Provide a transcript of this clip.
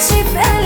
geçip el